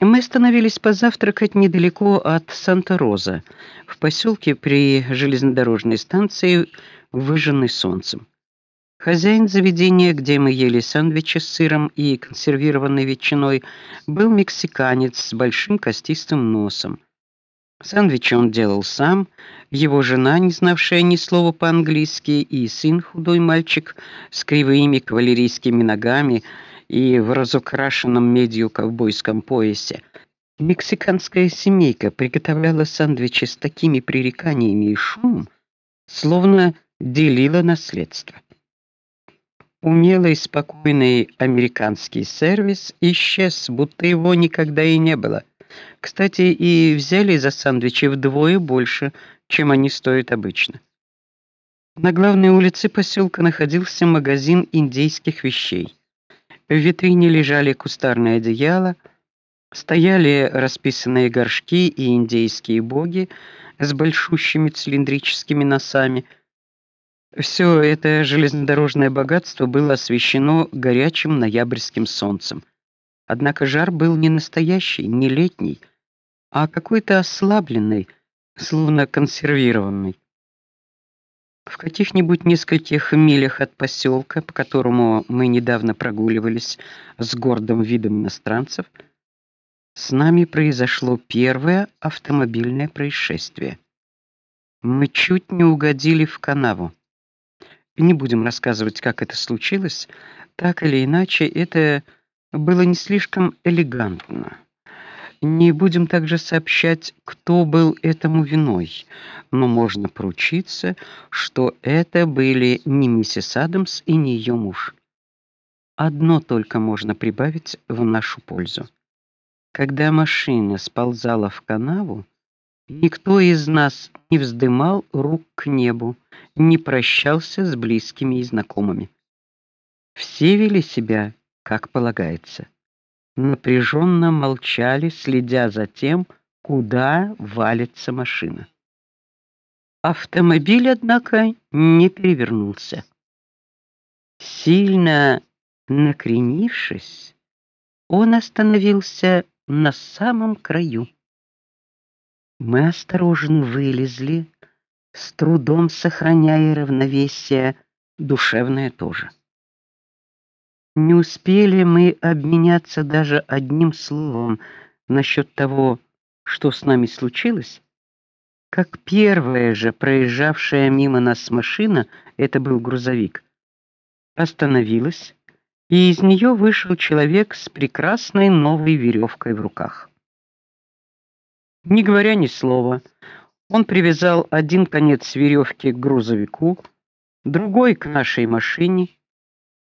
Мы остановились позавтракать недалеко от Санта-Роза, в поселке при железнодорожной станции, выжженной солнцем. Хозяин заведения, где мы ели сэндвичи с сыром и консервированной ветчиной, был мексиканец с большим костистым носом. Сэндвичи он делал сам, его жена, не знавшая ни слова по-английски, и сын, худой мальчик с кривыми кавалерийскими ногами, и в разукрашенном медью ковбойском поясе. Мексиканская семейка приготовляла сэндвичи с такими пререканиями и шумом, словно делила наследство. Умелый, спокойный американский сервис исчез, будто его никогда и не было. Кстати, и взяли за сэндвичи вдвое больше, чем они стоят обычно. На главной улице поселка находился магазин индейских вещей. В витрине лежали кустарные одеяла, стояли расписанные горшки и индейские боги с большущими цилиндрическими носами. Все это железнодорожное богатство было освещено горячим ноябрьским солнцем. Однако жар был не настоящий, не летний, а какой-то ослабленный, словно консервированный. В каких-нибудь нескольких милях от поселка, по которому мы недавно прогуливались с гордым видом иностранцев, с нами произошло первое автомобильное происшествие. Мы чуть не угодили в канаву. Не будем рассказывать, как это случилось, так или иначе это было не слишком элегантно. Не будем также сообщать, кто был этому виной, но можно поручиться, что это были не миссис Адамс и не ее муж. Одно только можно прибавить в нашу пользу. Когда машина сползала в канаву, никто из нас не вздымал рук к небу, не прощался с близкими и знакомыми. Все вели себя, как полагается напряженно молчали, следя за тем, куда валится машина. Автомобиль, однако, не перевернулся. Сильно накренившись, он остановился на самом краю. Мы осторожно вылезли, с трудом сохраняя равновесие душевное тоже. Не успели мы обменяться даже одним словом насчет того, что с нами случилось, как первая же проезжавшая мимо нас машина, это был грузовик, остановилась, и из нее вышел человек с прекрасной новой веревкой в руках. Не говоря ни слова, он привязал один конец веревки к грузовику, другой к нашей машине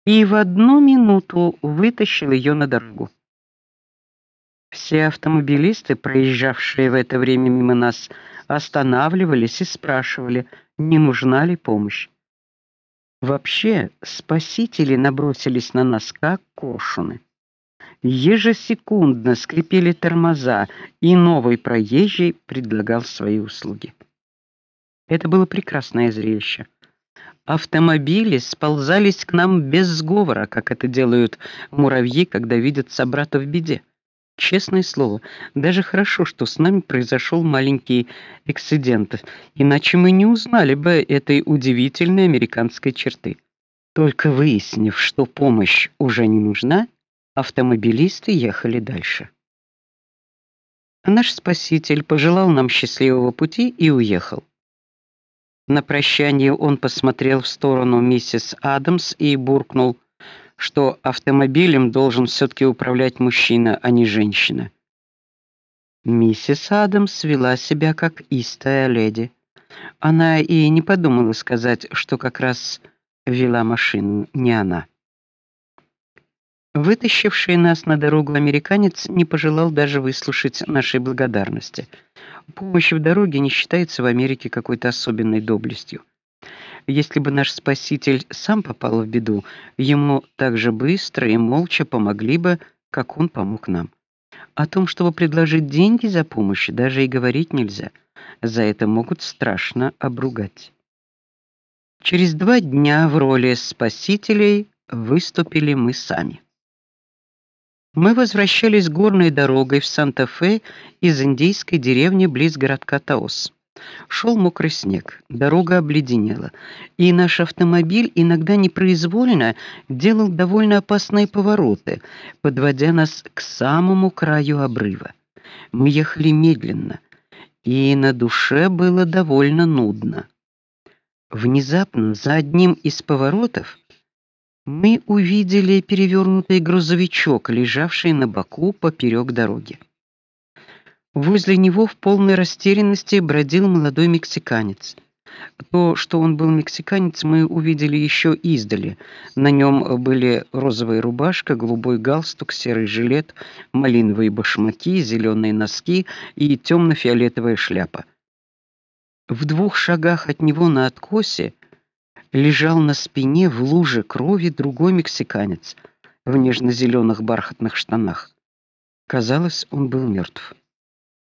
и в одну минуту вытащил ее на дорогу. Все автомобилисты, проезжавшие в это время мимо нас, останавливались и спрашивали, не нужна ли помощь. Вообще, спасители набросились на нас как кошуны. Ежесекундно скрипели тормоза, и новый проезжий предлагал свои услуги. Это было прекрасное зрелище. Автомобили сползались к нам без сговора, как это делают муравьи, когда видят собрата в беде. Честное слово, даже хорошо, что с нами произошел маленький эксцидент, иначе мы не узнали бы этой удивительной американской черты. Только выяснив, что помощь уже не нужна, автомобилисты ехали дальше. Наш спаситель пожелал нам счастливого пути и уехал. На прощание он посмотрел в сторону миссис Адамс и буркнул, что автомобилем должен все таки управлять мужчина, а не женщина. Миссис Адамс вела себя как истая леди. Она и не подумала сказать, что как раз вела машину не она. Вытащивший нас на дорогу американец не пожелал даже выслушать нашей благодарности. Помощь в дороге не считается в Америке какой-то особенной доблестью. Если бы наш спаситель сам попал в беду, ему так же быстро и молча помогли бы, как он помог нам. О том, чтобы предложить деньги за помощь, даже и говорить нельзя. За это могут страшно обругать. Через два дня в роли спасителей выступили мы сами. Мы возвращались горной дорогой в Санта-Фе из индейской деревни близ городка Таос. Шел мокрый снег, дорога обледенела, и наш автомобиль иногда непроизвольно делал довольно опасные повороты, подводя нас к самому краю обрыва. Мы ехали медленно, и на душе было довольно нудно. Внезапно за одним из поворотов мы увидели перевернутый грузовичок, лежавший на боку поперек дороги. Возле него в полной растерянности бродил молодой мексиканец. То, что он был мексиканец, мы увидели еще издали. На нем были розовая рубашка, голубой галстук, серый жилет, малиновые башмаки, зеленые носки и темно фиолетовая шляпа. В двух шагах от него на откосе лежал на спине в луже крови другой мексиканец в нежно зеленых бархатных штанах. Казалось, он был мертв.